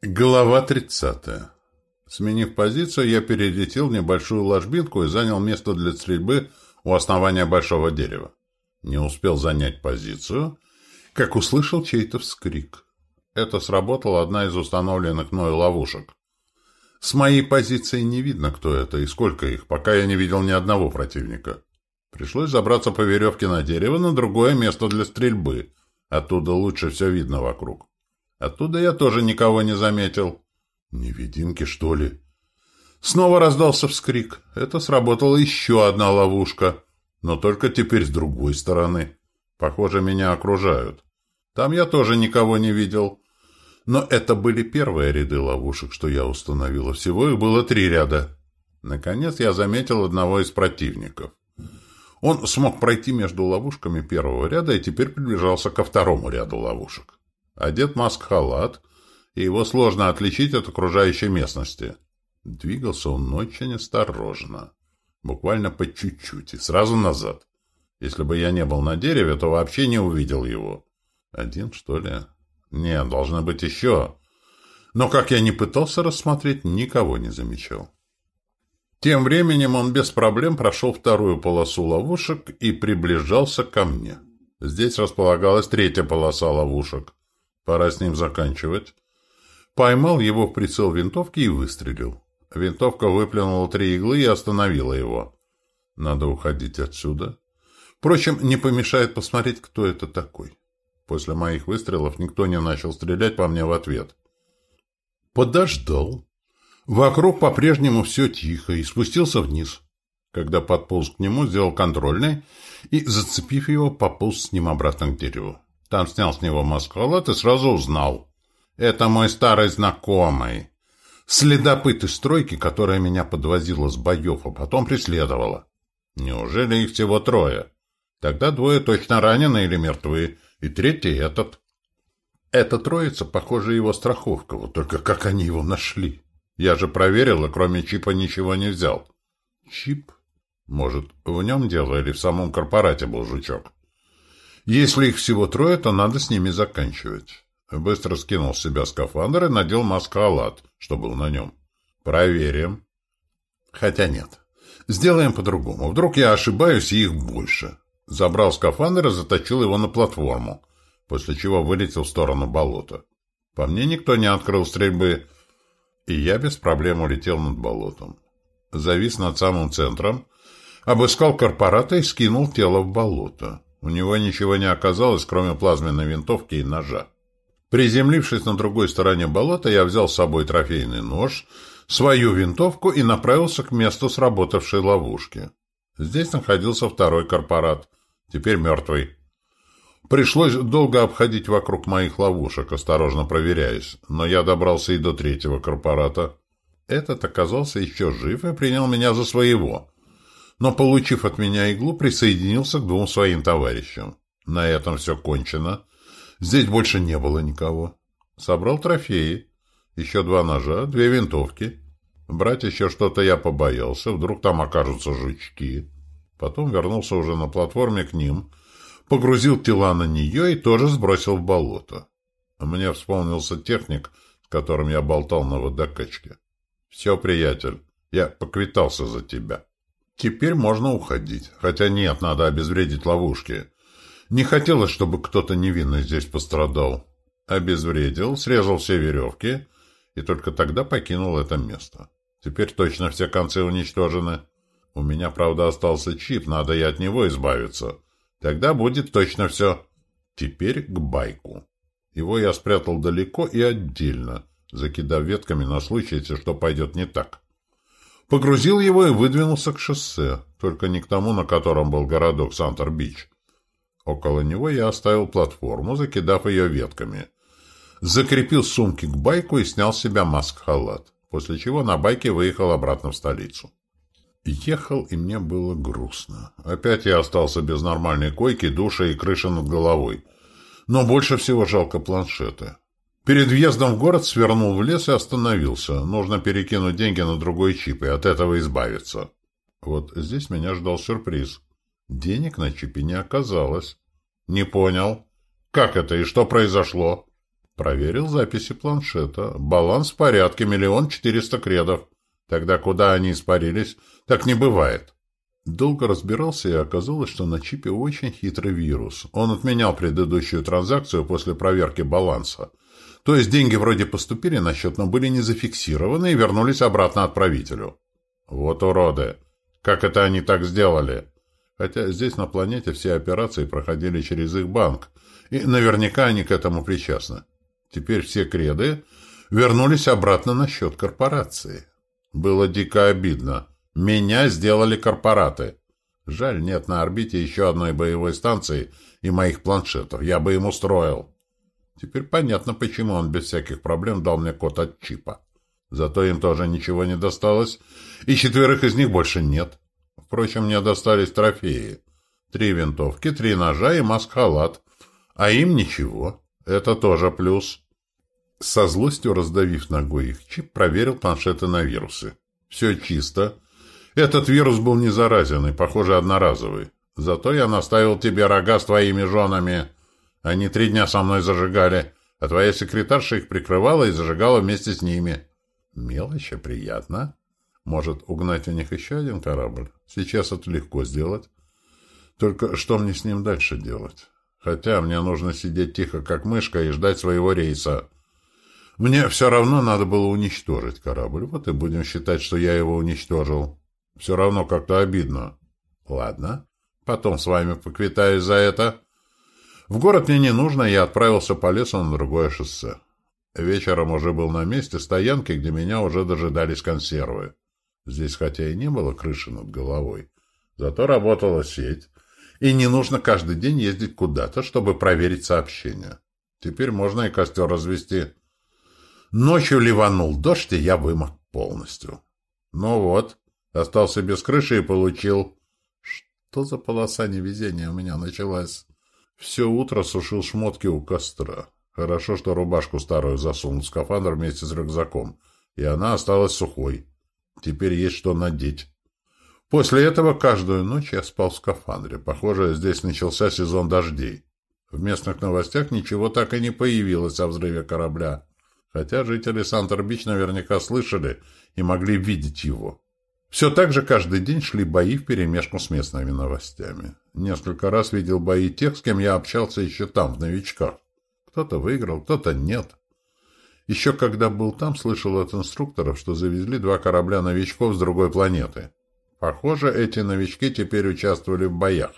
Глава 30. Сменив позицию, я перелетел небольшую ложбинку и занял место для стрельбы у основания большого дерева. Не успел занять позицию, как услышал чей-то вскрик. Это сработала одна из установленных мною ловушек. С моей позиции не видно, кто это и сколько их, пока я не видел ни одного противника. Пришлось забраться по веревке на дерево на другое место для стрельбы. Оттуда лучше все видно вокруг. Оттуда я тоже никого не заметил. Невидимки, что ли? Снова раздался вскрик. Это сработала еще одна ловушка. Но только теперь с другой стороны. Похоже, меня окружают. Там я тоже никого не видел. Но это были первые ряды ловушек, что я установила. Всего их было три ряда. Наконец я заметил одного из противников. Он смог пройти между ловушками первого ряда и теперь приближался ко второму ряду ловушек. Одет маск-халат, и его сложно отличить от окружающей местности. Двигался он очень осторожно, буквально по чуть-чуть, и сразу назад. Если бы я не был на дереве, то вообще не увидел его. Один, что ли? Нет, должно быть еще. Но как я не пытался рассмотреть, никого не замечал. Тем временем он без проблем прошел вторую полосу ловушек и приближался ко мне. Здесь располагалась третья полоса ловушек. Пора с ним заканчивать. Поймал его в прицел винтовки и выстрелил. Винтовка выплюнула три иглы и остановила его. Надо уходить отсюда. Впрочем, не помешает посмотреть, кто это такой. После моих выстрелов никто не начал стрелять по мне в ответ. Подождал. Вокруг по-прежнему все тихо и спустился вниз. Когда подполз к нему, сделал контрольный и, зацепив его, пополз с ним обратно к дереву. Там снял с него маскалат и сразу узнал. Это мой старый знакомый. Следопыт из стройки, которая меня подвозила с боев, а потом преследовала. Неужели их всего трое? Тогда двое точно ранены или мертвы, и третий этот. Эта троица, похоже, его страховка, вот только как они его нашли? Я же проверил, и кроме чипа ничего не взял. Чип? Может, в нем дело или в самом корпорате был жучок? Если их всего трое, то надо с ними заканчивать. Быстро скинул с себя скафандр и надел маскалат, что был на нем. Проверим. Хотя нет. Сделаем по-другому. Вдруг я ошибаюсь, и их больше. Забрал скафандр и заточил его на платформу, после чего вылетел в сторону болота. По мне никто не открыл стрельбы, и я без проблем улетел над болотом. Завис над самым центром, обыскал корпората и скинул тело в болото. У него ничего не оказалось, кроме плазменной винтовки и ножа. Приземлившись на другой стороне болота, я взял с собой трофейный нож, свою винтовку и направился к месту сработавшей ловушки. Здесь находился второй корпорат, теперь мертвый. Пришлось долго обходить вокруг моих ловушек, осторожно проверяясь, но я добрался и до третьего корпората. Этот оказался еще жив и принял меня за своего но, получив от меня иглу, присоединился к двум своим товарищам. На этом все кончено. Здесь больше не было никого. Собрал трофеи. Еще два ножа, две винтовки. Брать еще что-то я побоялся, вдруг там окажутся жучки. Потом вернулся уже на платформе к ним, погрузил тела на нее и тоже сбросил в болото. Мне вспомнился техник, с которым я болтал на водокачке. «Все, приятель, я поквитался за тебя». Теперь можно уходить. Хотя нет, надо обезвредить ловушки. Не хотелось, чтобы кто-то невинный здесь пострадал. Обезвредил, срезал все веревки и только тогда покинул это место. Теперь точно все концы уничтожены. У меня, правда, остался чип, надо и от него избавиться. Тогда будет точно все. Теперь к байку. Его я спрятал далеко и отдельно, закидав ветками на случай, если что пойдет не так. Погрузил его и выдвинулся к шоссе, только не к тому, на котором был городок Сантер-Бич. Около него я оставил платформу, закидав ее ветками. Закрепил сумки к байку и снял с себя маск-халат, после чего на байке выехал обратно в столицу. Ехал, и мне было грустно. Опять я остался без нормальной койки, душа и крыши над головой. Но больше всего жалко планшеты. Перед въездом в город свернул в лес и остановился. Нужно перекинуть деньги на другой чип и от этого избавиться. Вот здесь меня ждал сюрприз. Денег на чипе не оказалось. Не понял. Как это и что произошло? Проверил записи планшета. Баланс в порядке, миллион четыреста кредов. Тогда куда они испарились? Так не бывает. Долго разбирался, и оказалось, что на чипе очень хитрый вирус. Он отменял предыдущую транзакцию после проверки баланса. То есть деньги вроде поступили на счет, но были не зафиксированы и вернулись обратно отправителю. Вот уроды! Как это они так сделали? Хотя здесь на планете все операции проходили через их банк, и наверняка они к этому причастны. Теперь все креды вернулись обратно на счет корпорации. Было дико обидно. Меня сделали корпораты. Жаль, нет на орбите еще одной боевой станции и моих планшетов. Я бы им устроил. Теперь понятно, почему он без всяких проблем дал мне код от чипа. Зато им тоже ничего не досталось, и четверых из них больше нет. Впрочем, мне достались трофеи. Три винтовки, три ножа и маск-халат. А им ничего. Это тоже плюс. Со злостью раздавив ногой их чип, проверил планшеты на вирусы. Все чисто. Этот вирус был не заразен и, похоже, одноразовый. Зато я наставил тебе рога с твоими женами. Они три дня со мной зажигали, а твоя секретарша их прикрывала и зажигала вместе с ними. Мелочь, а приятно. Может, угнать у них еще один корабль? Сейчас это легко сделать. Только что мне с ним дальше делать? Хотя мне нужно сидеть тихо, как мышка, и ждать своего рейса. Мне все равно надо было уничтожить корабль. Вот и будем считать, что я его уничтожил. Все равно как-то обидно. Ладно, потом с вами поквитаюсь за это. В город мне не нужно, я отправился по лесу на другое шоссе. Вечером уже был на месте стоянки, где меня уже дожидались консервы. Здесь хотя и не было крыши над головой, зато работала сеть, и не нужно каждый день ездить куда-то, чтобы проверить сообщения. Теперь можно и костер развести. Ночью ливанул дождь, и я вымок полностью. Ну вот, остался без крыши и получил... Что за полоса невезения у меня началась? Все утро сушил шмотки у костра. Хорошо, что рубашку старую засунул в скафандр вместе с рюкзаком, и она осталась сухой. Теперь есть что надеть. После этого каждую ночь я спал в скафандре. Похоже, здесь начался сезон дождей. В местных новостях ничего так и не появилось о взрыве корабля, хотя жители Сантер-Бич наверняка слышали и могли видеть его. Все так же каждый день шли бои вперемешку с местными новостями. Несколько раз видел бои тех, с кем я общался еще там, в новичках. Кто-то выиграл, кто-то нет. Еще когда был там, слышал от инструкторов, что завезли два корабля новичков с другой планеты. Похоже, эти новички теперь участвовали в боях.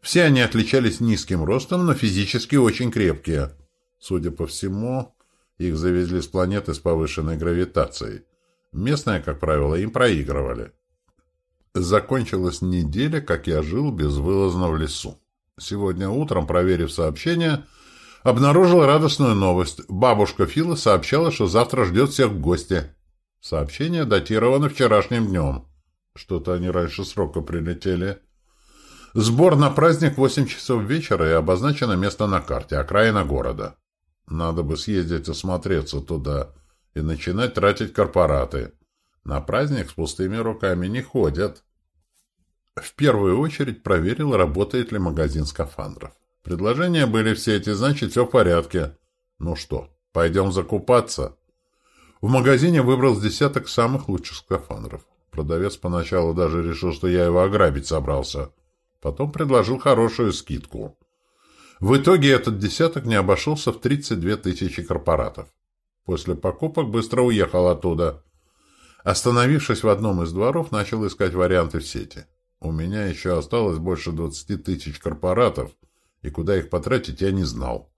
Все они отличались низким ростом, но физически очень крепкие. Судя по всему, их завезли с планеты с повышенной гравитацией. Местные, как правило, им проигрывали. Закончилась неделя, как я жил безвылазно в лесу. Сегодня утром, проверив сообщение, обнаружил радостную новость. Бабушка Фила сообщала, что завтра ждет всех в гости. Сообщение датировано вчерашним днем. Что-то они раньше срока прилетели. Сбор на праздник в 8 часов вечера и обозначено место на карте, окраина города. Надо бы съездить осмотреться туда и начинать тратить корпораты. На праздник с пустыми руками не ходят. В первую очередь проверил, работает ли магазин скафандров. Предложения были все эти, значит, все в порядке. Ну что, пойдем закупаться? В магазине выбрал десяток самых лучших скафандров. Продавец поначалу даже решил, что я его ограбить собрался. Потом предложил хорошую скидку. В итоге этот десяток не обошелся в 32 тысячи корпоратов. После покупок быстро уехал оттуда. Остановившись в одном из дворов, начал искать варианты в сети. У меня еще осталось больше 20 тысяч корпоратов, и куда их потратить я не знал.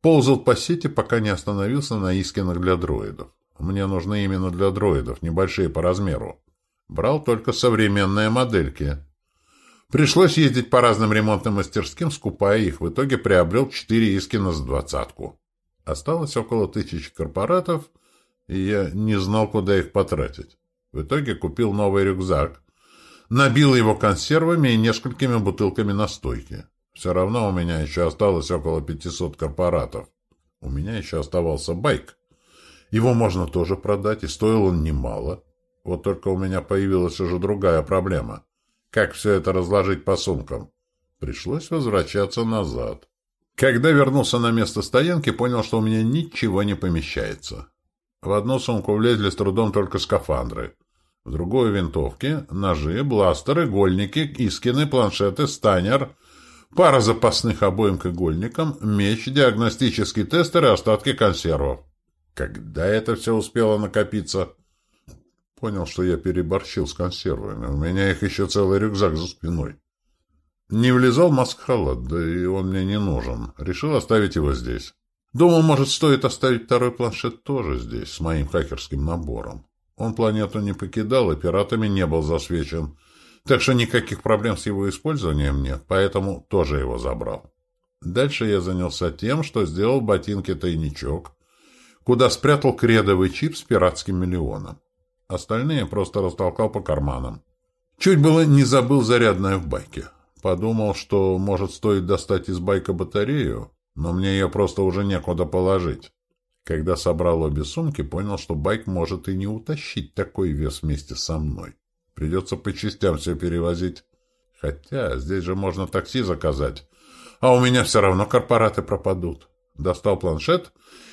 Ползал по сети, пока не остановился на искинах для дроидов. Мне нужны именно для дроидов, небольшие по размеру. Брал только современные модельки. Пришлось ездить по разным ремонтным мастерским, скупая их. В итоге приобрел четыре искина с двадцатку. Осталось около тысячи корпоратов, и я не знал, куда их потратить. В итоге купил новый рюкзак, набил его консервами и несколькими бутылками настойки. Все равно у меня еще осталось около 500 корпоратов. У меня еще оставался байк. Его можно тоже продать, и стоил он немало. Вот только у меня появилась уже другая проблема. Как все это разложить по сумкам? Пришлось возвращаться назад. Когда вернулся на место стоянки, понял, что у меня ничего не помещается. В одну сумку влезли с трудом только скафандры. В другую — винтовки, ножи, бластеры, игольники, искины, планшеты, станер, пара запасных обоим к игольникам, меч, диагностический тестер и остатки консервов. Когда это все успело накопиться? Понял, что я переборщил с консервами. У меня их еще целый рюкзак за спиной. Не влезал маск-халат, да и он мне не нужен. Решил оставить его здесь. Думал, может, стоит оставить второй планшет тоже здесь, с моим хакерским набором. Он планету не покидал и пиратами не был засвечен, так что никаких проблем с его использованием нет, поэтому тоже его забрал. Дальше я занялся тем, что сделал в ботинке тайничок, куда спрятал кредовый чип с пиратским миллионом. Остальные просто растолкал по карманам. Чуть было не забыл зарядное в байке. Подумал, что, может, стоит достать из байка батарею, но мне ее просто уже некуда положить. Когда собрал обе сумки, понял, что байк может и не утащить такой вес вместе со мной. Придется по частям все перевозить. Хотя здесь же можно такси заказать. А у меня все равно корпораты пропадут. Достал планшет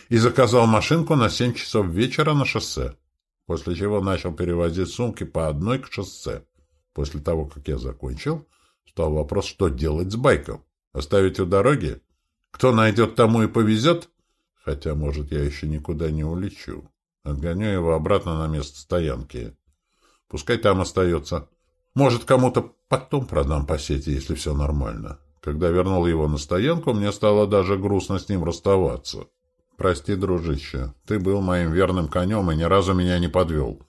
и заказал машинку на 7 часов вечера на шоссе. После чего начал перевозить сумки по одной к шоссе. После того, как я закончил, Стал вопрос, что делать с байком? Оставить у дороги? Кто найдет, тому и повезет? Хотя, может, я еще никуда не улечу. Отгоню его обратно на место стоянки. Пускай там остается. Может, кому-то потом продам по сети, если все нормально. Когда вернул его на стоянку, мне стало даже грустно с ним расставаться. Прости, дружище, ты был моим верным конем и ни разу меня не подвел.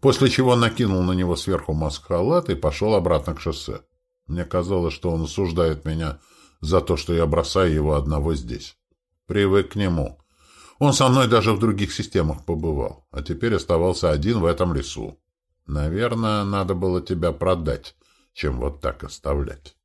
После чего накинул на него сверху маск-халат и пошел обратно к шоссе. Мне казалось, что он осуждает меня за то, что я бросаю его одного здесь. Привык к нему. Он со мной даже в других системах побывал, а теперь оставался один в этом лесу. Наверное, надо было тебя продать, чем вот так оставлять.